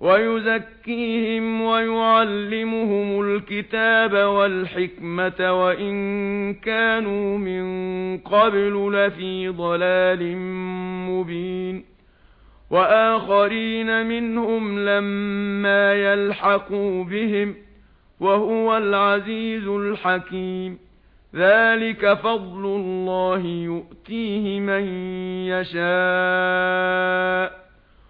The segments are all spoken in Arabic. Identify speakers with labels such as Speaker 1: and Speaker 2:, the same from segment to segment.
Speaker 1: وَيُزَكِّيهِمْ وَيُعَلِّمُهُمُ الْكِتَابَ وَالْحِكْمَةَ وَإِن كَانُوا مِن قَبْلُ لَفِي ضَلَالٍ مُبِينٍ وَآخَرِينَ مِنْهُمْ لَمَّا يَلْحَقُوا بِهِمْ وَهُوَ الْعَزِيزُ الْحَكِيمُ ذَلِكَ فَضْلُ اللَّهِ يُؤْتِيهِ مَن يَشَاءُ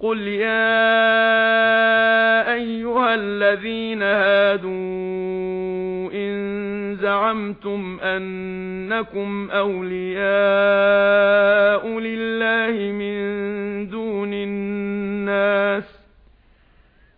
Speaker 1: قُلْ يَا أَيُّهَا الَّذِينَ هَادُوا إِن زَعَمْتُمْ أَنَّكُمْ أَوْلِيَاءُ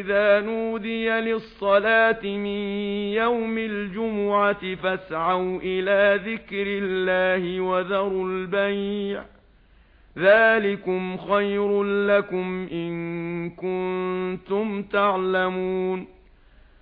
Speaker 1: إِذَا نُودِيَ لِلصَّلَاةِ مِنْ يَوْمِ الْجُمُعَةِ فَاسْعَوْا إِلَى ذِكْرِ اللَّهِ وَذَرُوا الْبَيْعَ ذَلِكُمْ خَيْرٌ لَكُمْ إِن كُنتُمْ تَعْلَمُونَ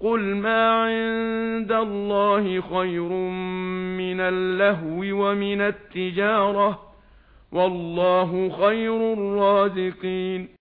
Speaker 1: قُلْ مَا عِندَ اللَّهِ خَيْرٌ مِنَ اللَّهْوِ وَمِنَ التِّجَارَةِ وَاللَّهُ خَيْرُ الرَّازِقِينَ